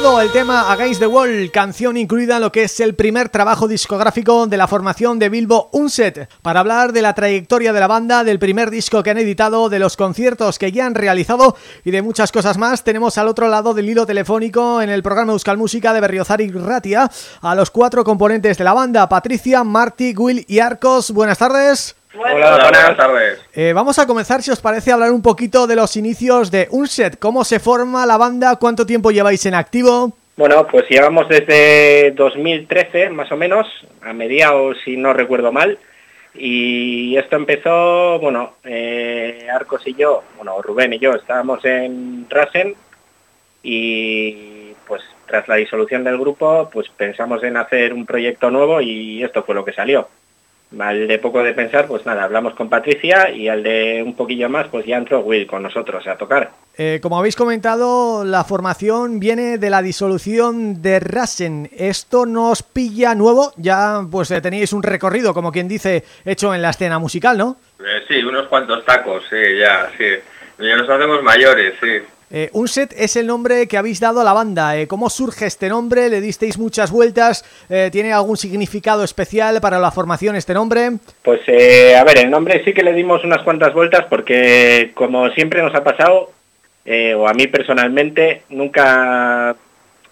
El tema Against the Wall, canción incluida en lo que es el primer trabajo discográfico de la formación de Bilbo Unset, para hablar de la trayectoria de la banda, del primer disco que han editado, de los conciertos que ya han realizado y de muchas cosas más. Tenemos al otro lado del hilo telefónico en el programa Euskal Música de Berriozar y Ratia a los cuatro componentes de la banda, Patricia, Marty, Will y Arcos. Buenas tardes. Hola, buenas tardes. Eh, vamos a comenzar, si os parece, a hablar un poquito de los inicios de Unset. ¿Cómo se forma la banda? ¿Cuánto tiempo lleváis en activo? Bueno, pues llevamos desde 2013, más o menos, a mediados, si no recuerdo mal. Y esto empezó, bueno, eh, Arcos y yo, bueno, Rubén y yo, estábamos en Rasen y pues tras la disolución del grupo, pues pensamos en hacer un proyecto nuevo y esto fue lo que salió. Al de poco de pensar, pues nada, hablamos con Patricia y al de un poquillo más, pues ya entró Will con nosotros a tocar. Eh, como habéis comentado, la formación viene de la disolución de Rasen. ¿Esto nos pilla nuevo? Ya pues eh, tenéis un recorrido, como quien dice, hecho en la escena musical, ¿no? Eh, sí, unos cuantos tacos, sí, ya, sí. Ya nos hacemos mayores, sí. Eh, Unset es el nombre que habéis dado a la banda. Eh, ¿Cómo surge este nombre? ¿Le disteis muchas vueltas? Eh, ¿Tiene algún significado especial para la formación este nombre? Pues eh, a ver, el nombre sí que le dimos unas cuantas vueltas porque como siempre nos ha pasado, o a mí personalmente, nunca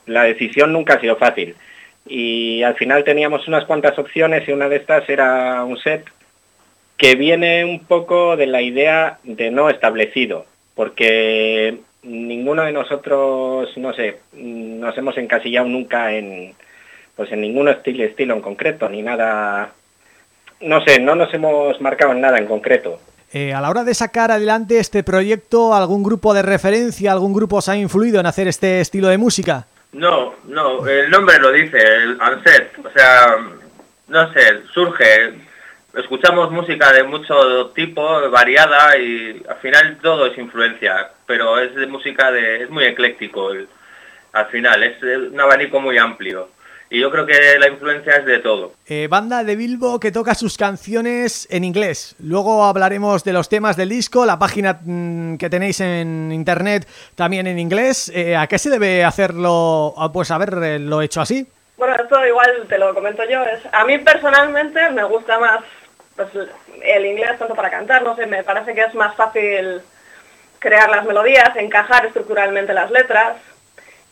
la decisión nunca ha sido fácil. Y al final teníamos unas cuantas opciones y una de estas era un set que viene un poco de la idea de no establecido, porque ninguno de nosotros, no sé, nos hemos encasillado nunca en pues en ningún estilo, estilo en concreto, ni nada, no sé, no nos hemos marcado en nada en concreto. Eh, a la hora de sacar adelante este proyecto, ¿algún grupo de referencia, algún grupo os ha influido en hacer este estilo de música? No, no, el nombre lo dice, el Anset, o sea, no sé, surge, escuchamos música de mucho tipo, variada y al final todo es influencia, pero es de música de, es muy ecléctico el- al final, es un abanico muy amplio y yo creo que la influencia es de todo. Eh, banda de Bilbo que toca sus canciones en inglés. Luego hablaremos de los temas del disco, la página mm, que tenéis en internet también en inglés. Eh, ¿A qué se debe hacerlo, ah, pues haberlo hecho así? Bueno, esto igual te lo comento yo. Es, a mí personalmente me gusta más pues, el inglés tanto para cantar, no sé, me parece que es más fácil crear las melodías, encajar estructuralmente las letras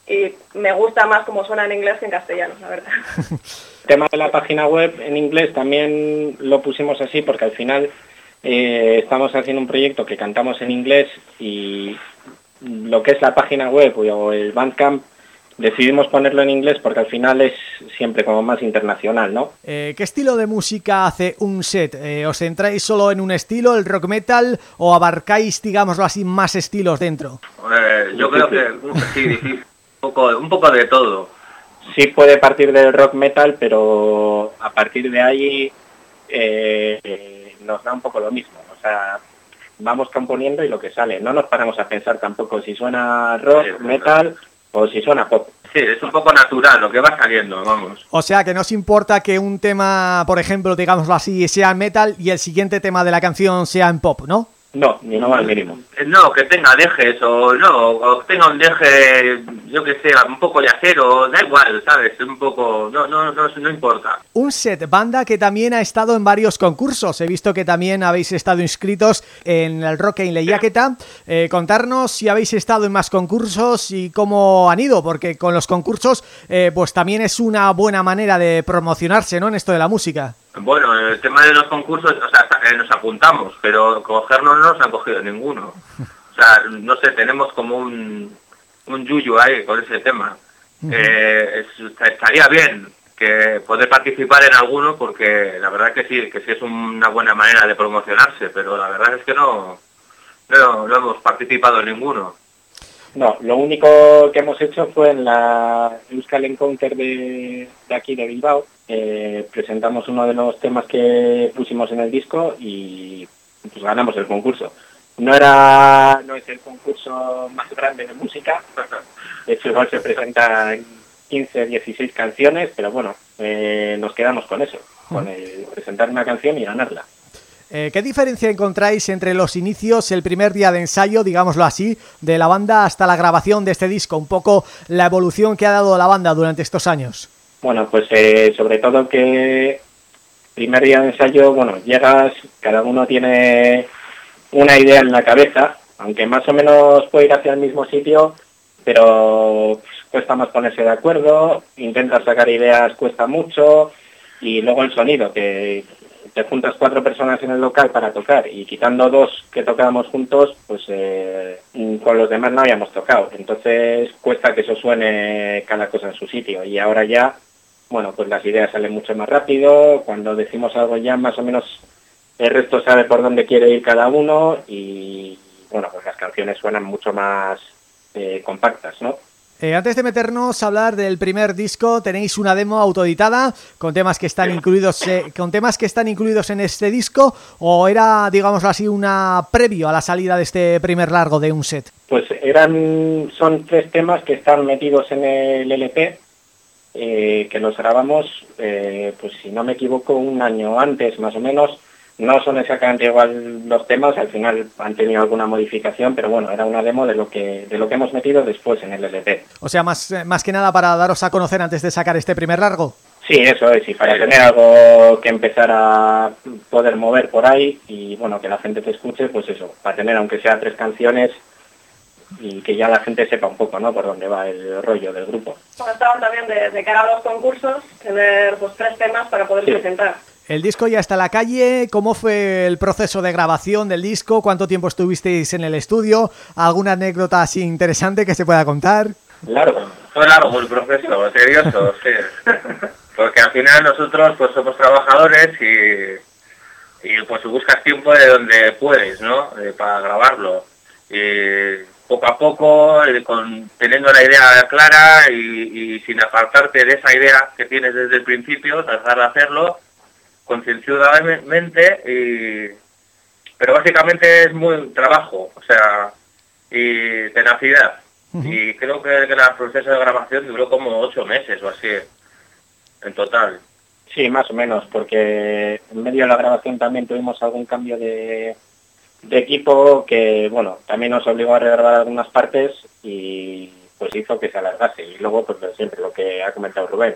y me gusta más como suena en inglés que en castellano, la verdad. El tema de la página web en inglés también lo pusimos así porque al final eh, estamos haciendo un proyecto que cantamos en inglés y lo que es la página web o el Bandcamp decidimos ponerlo en inglés porque al final es siempre como más internacional, ¿no? Eh, ¿Qué estilo de música hace un set? Eh, ¿Os centráis solo en un estilo, el rock metal, o abarcáis, digámoslo así, más estilos dentro? Eh, yo creo que sí, difícil, un poco, un poco de todo. Sí puede partir del rock metal, pero a partir de ahí eh, nos da un poco lo mismo. O sea, vamos componiendo y lo que sale. No nos paramos a pensar tampoco si suena rock, metal o si suena pop. Sí, es un poco natural lo que va saliendo, vamos. O sea, que no os importa que un tema, por ejemplo, digámoslo así, sea metal y el siguiente tema de la canción sea en pop, ¿no? No, ni no al mínimo. Eh, No, que tenga dejes o no, o tenga un deje, yo que sé, un poco de acero, da igual, ¿sabes? Un poco, no, no, no, no importa. Un set banda que también ha estado en varios concursos. He visto que también habéis estado inscritos en el Rock en Lehiaketa. Eh, contarnos si habéis estado en más concursos y cómo han ido, porque con los concursos eh, pues también es una buena manera de promocionarse, ¿no? En esto de la música. Bueno, el tema de los concursos, o sea, nos apuntamos, pero cogernos no nos han cogido ninguno. O sea, no sé, tenemos como un, un yuyu ahí con ese tema. Eh, es- estaría bien que poder participar en alguno porque la verdad que sí, que sí es una buena manera de promocionarse, pero la verdad es que no, no, no hemos participado en ninguno. No, lo único que hemos hecho fue en la Euskal Encounter de, de aquí de Bilbao. Eh, presentamos uno de los temas que pusimos en el disco y pues ganamos el concurso. No era no es el concurso más grande de música, de hecho igual se presentan 15, 16 canciones, pero bueno, eh, nos quedamos con eso, con el presentar una canción y ganarla. Eh, ¿Qué diferencia encontráis entre los inicios, el primer día de ensayo, digámoslo así, de la banda hasta la grabación de este disco? Un poco la evolución que ha dado la banda durante estos años. Bueno, pues eh, sobre todo que primer día de ensayo, bueno, llegas, cada uno tiene una idea en la cabeza, aunque más o menos puede ir hacia el mismo sitio, pero pues, cuesta más ponerse de acuerdo, intentar sacar ideas cuesta mucho, y luego el sonido, que te juntas cuatro personas en el local para tocar y quitando dos que tocábamos juntos, pues eh, con los demás no habíamos tocado. Entonces cuesta que eso suene cada cosa en su sitio. Y ahora ya, bueno, pues las ideas salen mucho más rápido. Cuando decimos algo ya más o menos el resto sabe por dónde quiere ir cada uno y bueno, pues las canciones suenan mucho más eh, compactas, ¿no? Eh, antes de meternos a hablar del primer disco, tenéis una demo autoeditada con temas que están incluidos eh, con temas que están incluidos en este disco o era, digámoslo así, una previo a la salida de este primer largo de un set. Pues eran son tres temas que están metidos en el LP eh, que los grabamos, pues si no me equivoco, un año antes más o menos no son exactamente igual los temas, al final han tenido alguna modificación, pero bueno, era una demo de lo que de lo que hemos metido después en el LP. O sea, más, más que nada para daros a conocer antes de sacar este primer largo. Sí, eso es, y para tener algo que empezar a poder mover por ahí y bueno, que la gente te escuche, pues eso, para tener aunque sea tres canciones y que ya la gente sepa un poco, ¿no?, por dónde va el rollo del grupo. Bueno, estaban también de, cara a los concursos, tener pues tres temas para poder presentar. El disco ya está en la calle, ¿cómo fue el proceso de grabación del disco? ¿Cuánto tiempo estuvisteis en el estudio? ¿Alguna anécdota así interesante que se pueda contar? Largo. Fue largo el proceso, tedioso, sí. Porque al final nosotros pues somos trabajadores y, y pues buscas tiempo de donde puedes, ¿no? Eh, para grabarlo. Y poco a poco, eh, con, teniendo la idea clara y, y, sin apartarte de esa idea que tienes desde el principio, tratar de hacerlo concienzudamente y pero básicamente es muy trabajo, o sea, y tenacidad. Y creo que, el proceso de grabación duró como ocho meses o así, en total. Sí, más o menos, porque en medio de la grabación también tuvimos algún cambio de, de equipo que, bueno, también nos obligó a regrabar algunas partes y pues hizo que se alargase. Y luego, pues siempre lo que ha comentado Rubén,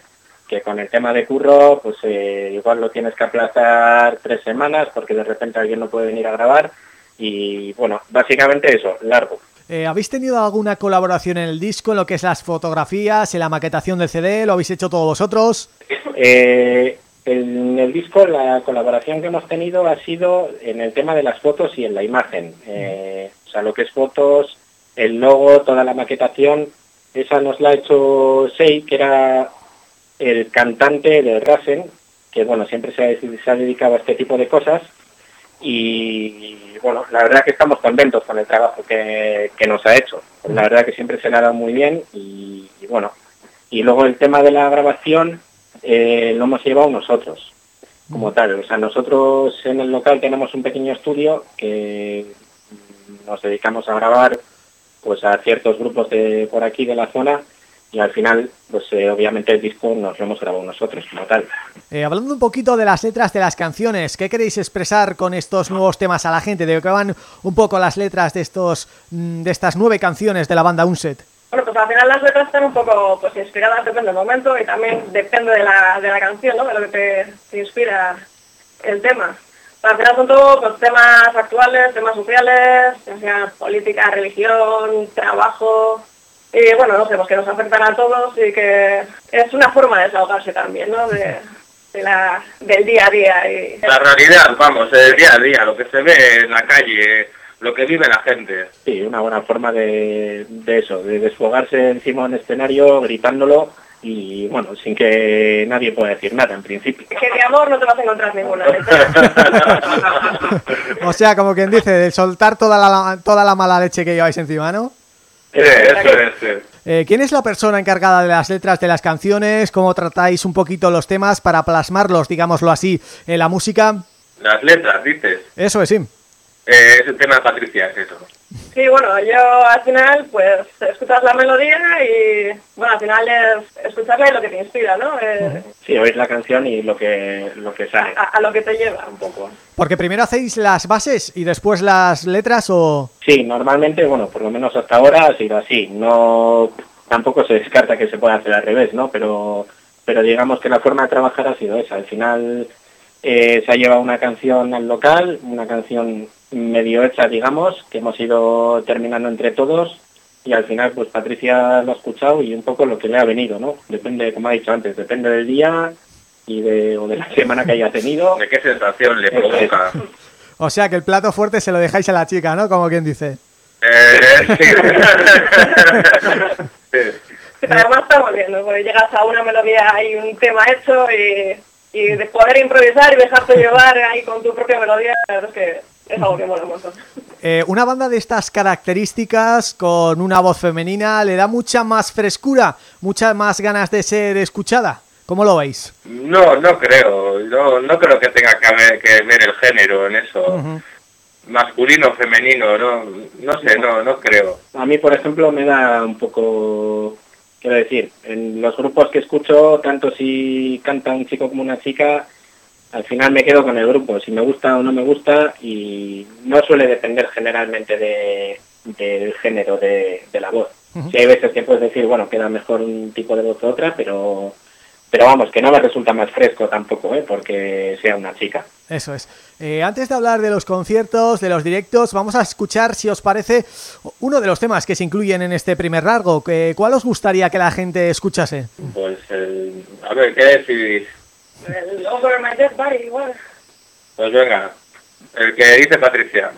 que con el tema de curro, pues eh, igual lo tienes que aplazar tres semanas porque de repente alguien no puede venir a grabar y bueno, básicamente eso, largo. Eh, ¿Habéis tenido alguna colaboración en el disco, en lo que es las fotografías, en la maquetación del CD? ¿Lo habéis hecho todos vosotros? Eh, en el disco la colaboración que hemos tenido ha sido en el tema de las fotos y en la imagen. o sea, lo que es fotos, el logo, toda la maquetación, esa nos la ha hecho Sei, que era el cantante de Rasen, que bueno, siempre se ha, dedicado a este tipo de cosas y bueno, la verdad que estamos contentos con el trabajo que, nos ha hecho. La verdad que siempre se le ha dado muy bien y, bueno, y luego el tema de la grabación eh, lo hemos llevado nosotros como tal. O sea, nosotros en el local tenemos un pequeño estudio que nos dedicamos a grabar pues a ciertos grupos de por aquí de la zona y al final, pues eh, obviamente el disco nos lo hemos grabado nosotros como tal. Eh, hablando un poquito de las letras de las canciones, ¿qué queréis expresar con estos nuevos temas a la gente? ¿De qué van un poco las letras de estos mm, de estas nueve canciones de la banda Unset? Al final las letras están un poco pues inspiradas, depende del momento y también depende de la, de la canción, ¿no? De lo que te, inspira el tema. al final son todos pues, temas actuales, temas sociales, sea política, religión, trabajo, y bueno, no sé, pues que nos afectan a todos y que es una forma de desahogarse también, ¿no? De, la, del día a día. Y... La realidad, vamos, el día a día, lo que se ve en la calle, lo que vive la gente. Sí, una buena forma de, de eso, de desfogarse encima de un escenario gritándolo y bueno, sin que nadie pueda decir nada en principio. Que de amor no te vas a encontrar ninguna. o sea, como quien dice, de soltar toda la, toda la mala leche que lleváis encima, ¿no? Eh, ¿Quién es la persona encargada de las letras de las canciones? ¿Cómo tratáis un poquito los temas para plasmarlos, digámoslo así, en la música? Las letras, dices. Eso es, sí. Eh, es el tema de Patricia, es eso. Sí, bueno, yo al final, pues, escuchas la melodía y, bueno, al final es, escucharla y lo que te inspira, ¿no? Eh, sí, oír la canción y lo que lo que sale. A, lo que te lleva un poco. Porque primero hacéis las bases y después las letras o... Sí, normalmente, bueno, por lo menos hasta ahora ha sido así. No Tampoco se descarta que se pueda hacer al revés, ¿no? Pero, pero digamos que la forma de trabajar ha sido esa. Al final eh, se ha llevado una canción al local, una canción medio hecha, digamos, que hemos ido terminando entre todos y al final pues Patricia lo ha escuchado y un poco lo que le ha venido, ¿no? Depende, como ha dicho antes, depende del día y de, o de la semana que haya tenido. ¿De qué sensación le provoca? O sea que el plato fuerte se lo dejáis a la chica, ¿no? Como quien dice. Eh, sí. Pero además está bien, porque llegas a una melodía y un tema hecho y, y de poder improvisar y dejarte llevar ahí con tu propia melodía, la verdad es que es algo que mola un montón. Eh, una banda de estas características con una voz femenina le da mucha más frescura, muchas más ganas de ser escuchada. ¿Cómo lo veis? No, no creo. No, no creo que tenga que ver, que ver el género en eso. Masculino, femenino, no, no sé, no, no creo. A mí, por ejemplo, me da un poco, quiero decir, en los grupos que escucho, tanto si canta un chico como una chica, al final me quedo con el grupo, si me gusta o no me gusta, y no suele depender generalmente de, del género de, la voz. Si hay veces que puedes decir, bueno, queda mejor un tipo de voz u otra, pero pero vamos, que no me resulta más fresco tampoco, ¿eh? porque sea una chica. Eso es. Eh, antes de hablar de los conciertos, de los directos, vamos a escuchar, si os parece, uno de los temas que se incluyen en este primer largo. ¿Cuál os gustaría que la gente escuchase? Pues, a ver, ¿qué decidís? El Over My Dead Body, igual. Pues venga, el que dice Patricia.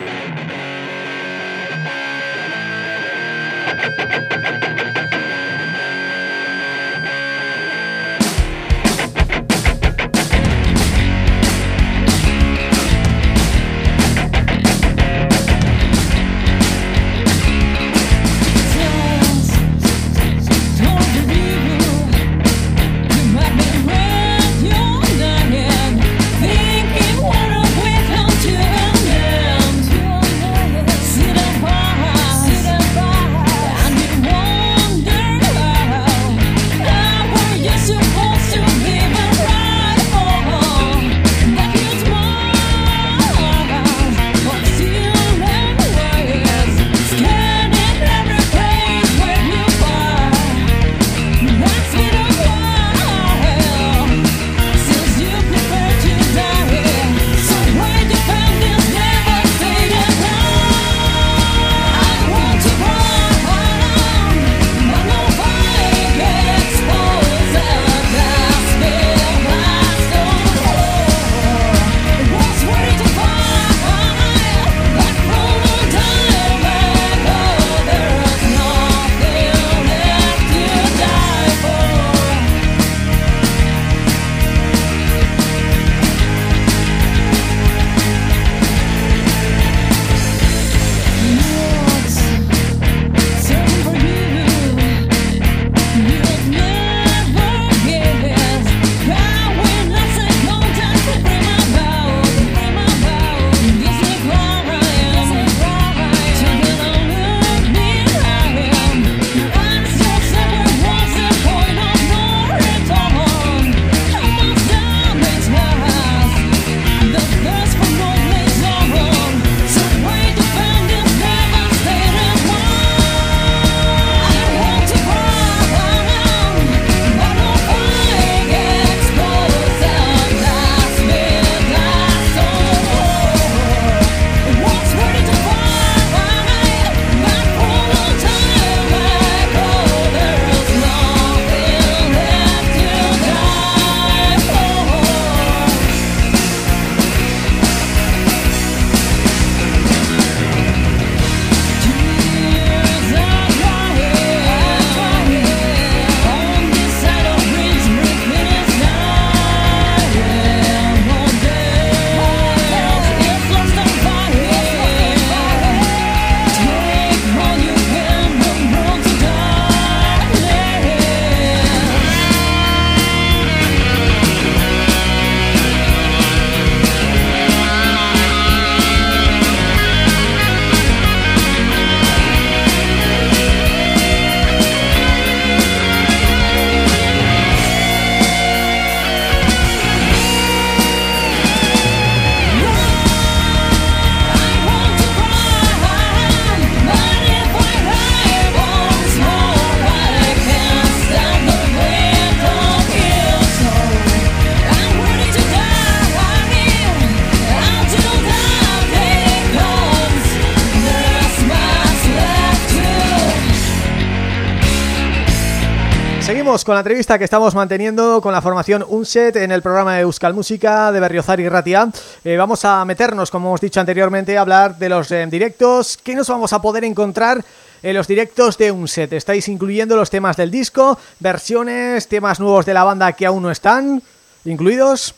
Con la entrevista que estamos manteniendo con la formación UNSET en el programa de Euskal Música de Berriozar y Ratia. Eh, vamos a meternos, como hemos dicho anteriormente, a hablar de los eh, directos. ¿Qué nos vamos a poder encontrar en los directos de UNSET? ¿Estáis incluyendo los temas del disco, versiones, temas nuevos de la banda que aún no están incluidos?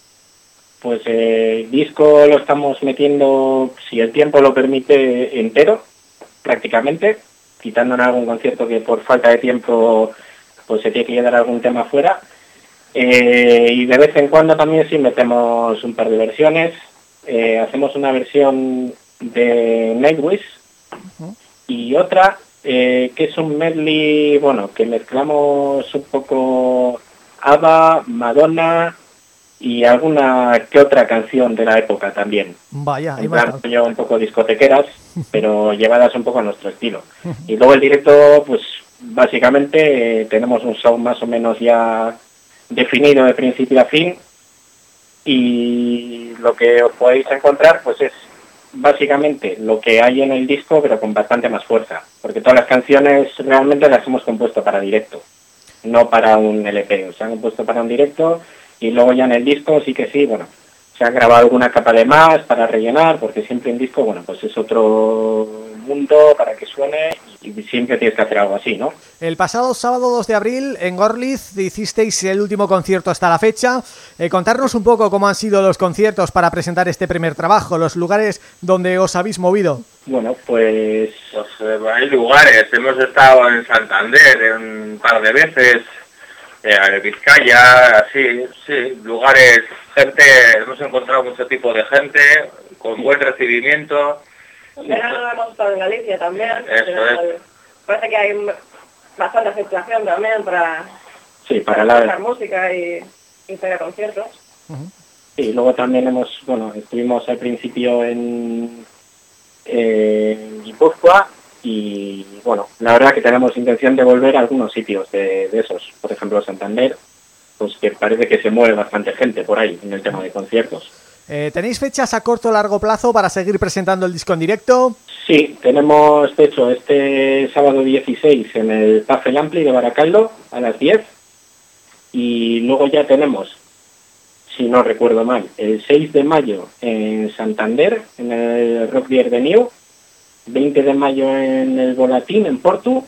Pues eh, disco lo estamos metiendo, si el tiempo lo permite, entero, prácticamente, quitando algún concierto que por falta de tiempo pues se tiene que quedar algún tema fuera. Eh, y de vez en cuando también sí metemos un par de versiones. Eh, hacemos una versión de Nightwish y otra eh, que es un medley, bueno, que mezclamos un poco ABBA, Madonna y alguna que otra canción de la época también. Vaya, un poco discotequeras, pero llevadas un poco a nuestro estilo. Y luego el directo, pues básicamente eh, tenemos un show más o menos ya definido de principio a fin y lo que os podéis encontrar pues es básicamente lo que hay en el disco pero con bastante más fuerza porque todas las canciones realmente las hemos compuesto para directo no para un LP, se han compuesto para un directo y luego ya en el disco sí que sí, bueno, se ha grabado alguna capa de más para rellenar, porque siempre en disco, bueno, pues es otro mundo para que suene y siempre tienes que hacer algo así, ¿no? El pasado sábado 2 de abril en Gorliz hicisteis el último concierto hasta la fecha. Eh, contarnos un poco cómo han sido los conciertos para presentar este primer trabajo, los lugares donde os habéis movido. Bueno, pues... pues eh, hay lugares, hemos estado en Santander un par de veces, eh, Vizcaya, así, sí, lugares, gente, hemos encontrado mucho tipo de gente, con buen recibimiento. En verano hemos estado en Galicia también. Eso es. Parece que hay bastante aceptación también para, sí, para la música y, y hacer conciertos. Y luego también hemos, bueno, estuvimos al principio en, en Guipúzcoa y bueno, la verdad que tenemos intención de volver a algunos sitios de, esos, por ejemplo Santander, pues que parece que se mueve bastante gente por ahí en el tema de conciertos. Eh, ¿Tenéis fechas a corto o largo plazo para seguir presentando el disco en directo? Sí, tenemos, de hecho, este sábado 16 en el Café Ampli de Baracaldo a las 10 y luego ya tenemos, si no recuerdo mal, el 6 de mayo en Santander, en el Rock Beer de New 20 de mayo en el Volatín, en Porto,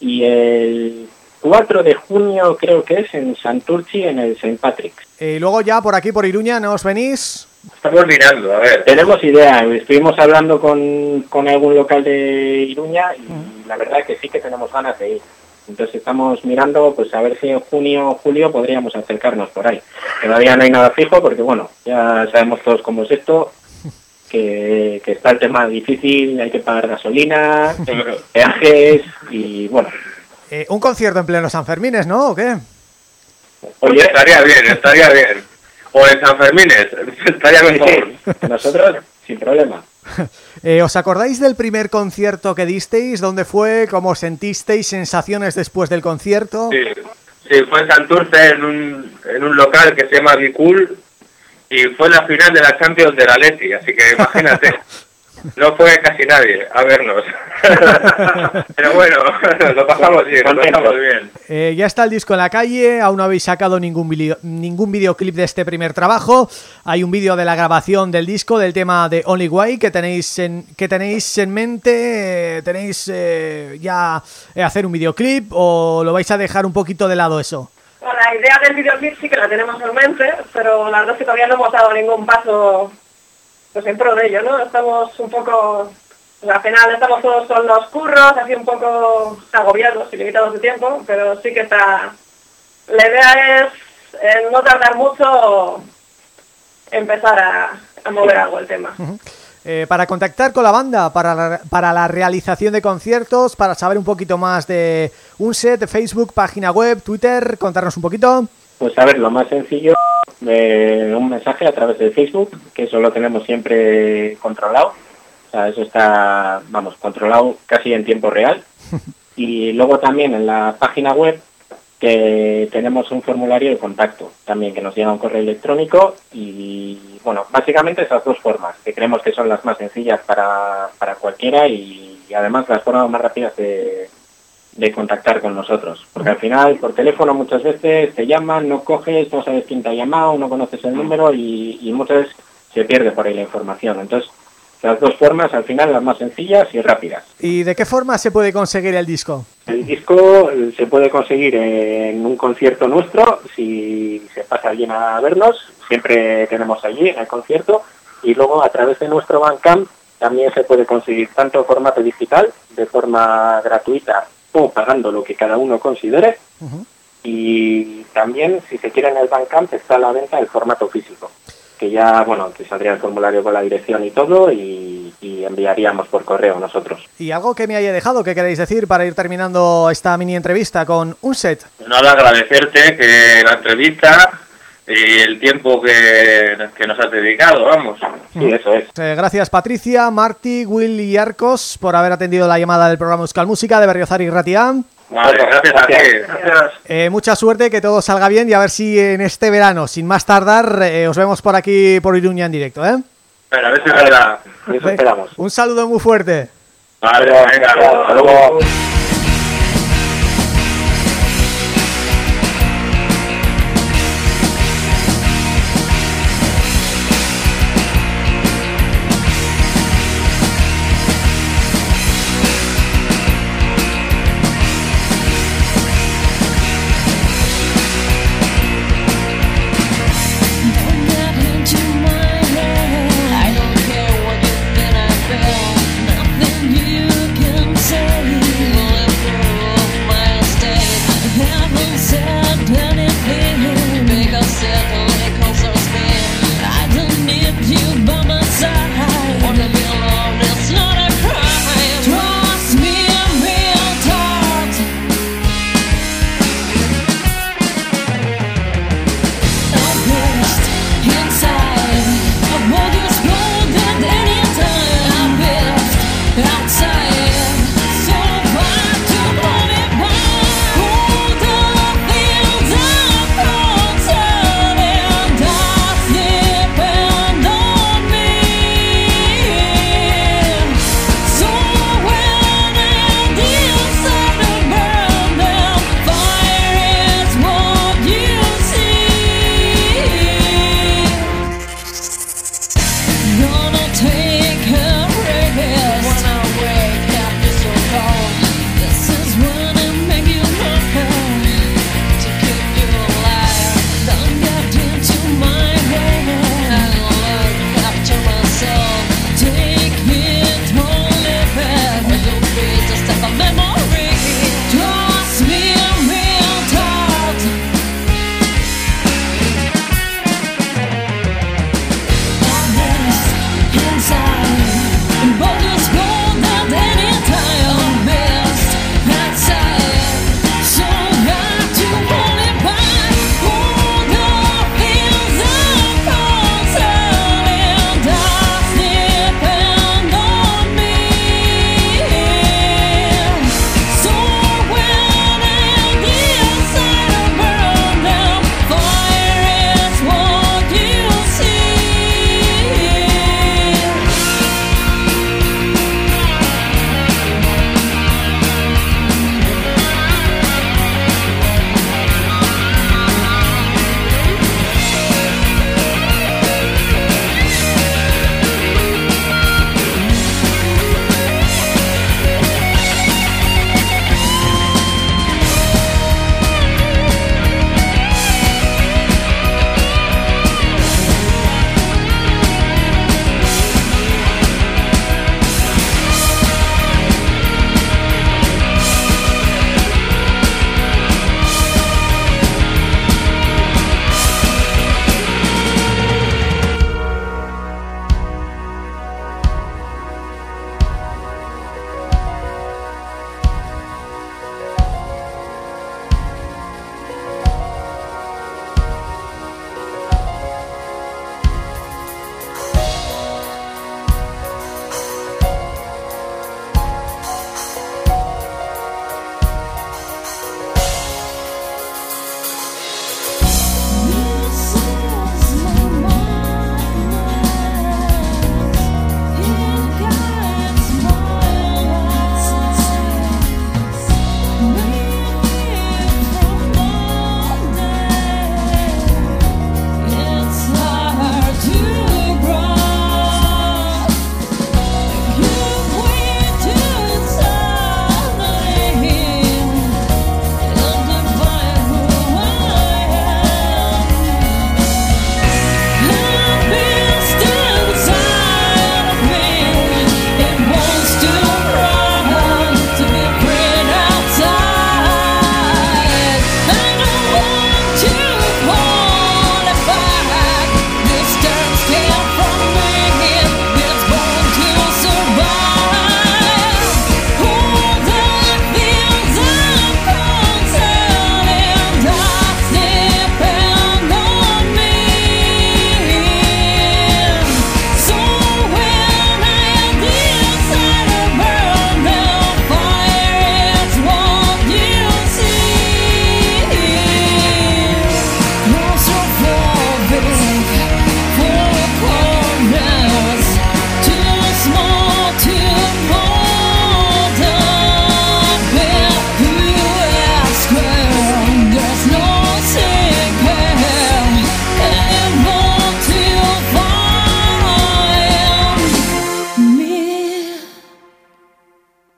y el 4 de junio creo que es en Santurci, en el St. Patrick. Y luego ya por aquí, por Iruña, ¿no os venís? Estamos mirando, a ver. Tenemos idea, estuvimos hablando con, con algún local de Iruña y la verdad que sí que tenemos ganas de ir. Entonces estamos mirando, pues a ver si en junio o julio podríamos acercarnos por ahí. Todavía no hay nada fijo porque, bueno, ya sabemos todos cómo es esto que, está el tema difícil, hay que pagar gasolina, peajes y bueno. Eh, un concierto en pleno San Fermines, ¿no? ¿O qué? Oye, estaría bien, estaría bien. O en San Fermines, estaría mejor. Nosotros, sin problema. Eh, ¿Os acordáis del primer concierto que disteis? ¿Dónde fue? ¿Cómo sentisteis? ¿Sensaciones después del concierto? Sí, sí fue en Santurce, en un, en un local que se llama Bicul, y fue la final de la Champions de la Leti, así que imagínate. No fue casi nadie a vernos. Pero bueno, lo pasamos bien, lo pasamos bien. Eh, ya está el disco en la calle, aún no habéis sacado ningún video, ningún videoclip de este primer trabajo. Hay un vídeo de la grabación del disco, del tema de Only Way, que tenéis en, que tenéis en mente. Eh, ¿Tenéis eh, ya hacer un videoclip o lo vais a dejar un poquito de lado eso? La idea del videoclip sí que la tenemos en mente, pero la verdad es que todavía no hemos dado ningún paso pues en pro de ello, ¿no? Estamos un poco, al final estamos todos con los curros, así un poco agobiados y limitados de tiempo, pero sí que está, la idea es no tardar mucho empezar a, mover algo el tema. Eh, para contactar con la banda, para la, para la realización de conciertos, para saber un poquito más de un set, Facebook, página web, Twitter, contarnos un poquito. Pues a ver, lo más sencillo, eh, un mensaje a través de Facebook, que eso lo tenemos siempre controlado. O sea, eso está, vamos, controlado casi en tiempo real. Y luego también en la página web que tenemos un formulario de contacto también que nos llega un correo electrónico y bueno, básicamente esas dos formas que creemos que son las más sencillas para, para cualquiera y, además las formas más rápidas de, de contactar con nosotros. Porque al final, por teléfono muchas veces te llaman, no coges, no sabes quién te ha llamado, no conoces el número y, y muchas veces se pierde por ahí la información. Entonces, las dos formas, al final, las más sencillas y rápidas. ¿Y de qué forma se puede conseguir el disco? El disco eh, se puede conseguir en un concierto nuestro, si se pasa alguien a vernos, siempre tenemos allí en el concierto, y luego a través de nuestro Bandcamp también se puede conseguir tanto en formato digital, de forma gratuita o pagando lo que cada uno considere, Ujú. y también si se quiere en el Bandcamp está a la venta el formato físico, que ya, bueno, te saldría el formulario con la dirección y todo, y, y enviaríamos por correo nosotros. ¿Y algo que me haya dejado que queréis decir para ir terminando esta mini entrevista con un set? Nada, agradecerte que la entrevista y el tiempo que, que nos has dedicado, vamos. Sí, eso es. Eh, gracias Patricia, Marti, Will y Arcos por haber atendido la llamada del programa Euskal Música de Berriozar y Ratián. Vale, gracias a ti. Gracias. Eh, mucha suerte, que todo salga bien y a ver si en este verano, sin más tardar, eh, os vemos por aquí por Iruña en directo, ¿eh? Pero a ver si es verdad. Eso esperamos. Un saludo muy fuerte. Vale, venga, hasta luego.